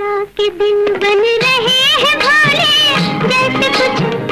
के दिन बन रहे हैं भोले। जैसे कुछ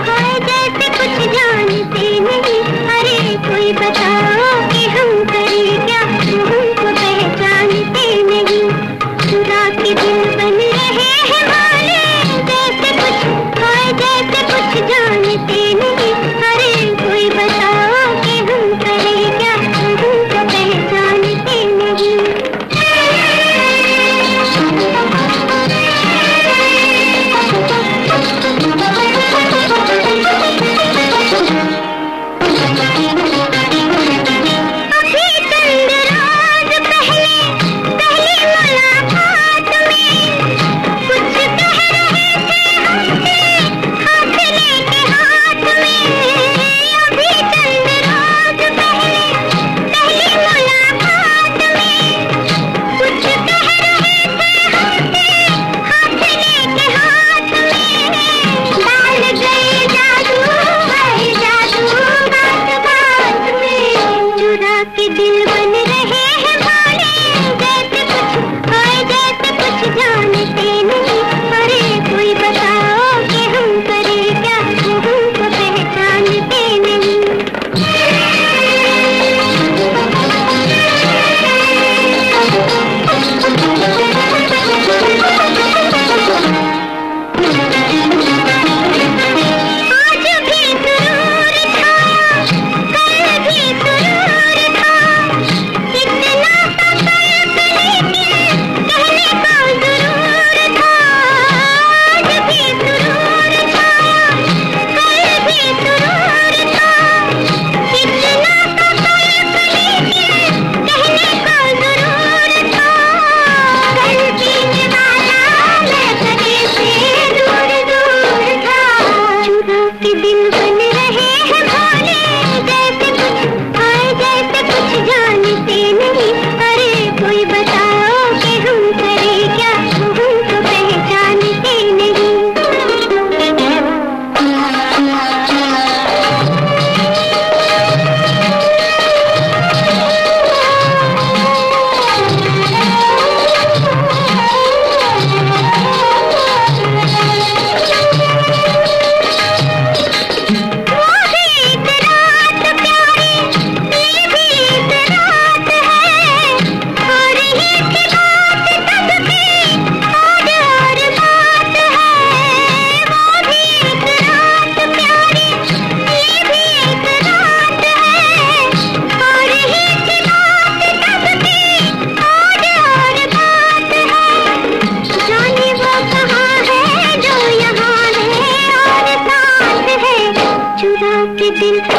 प्रतिदिन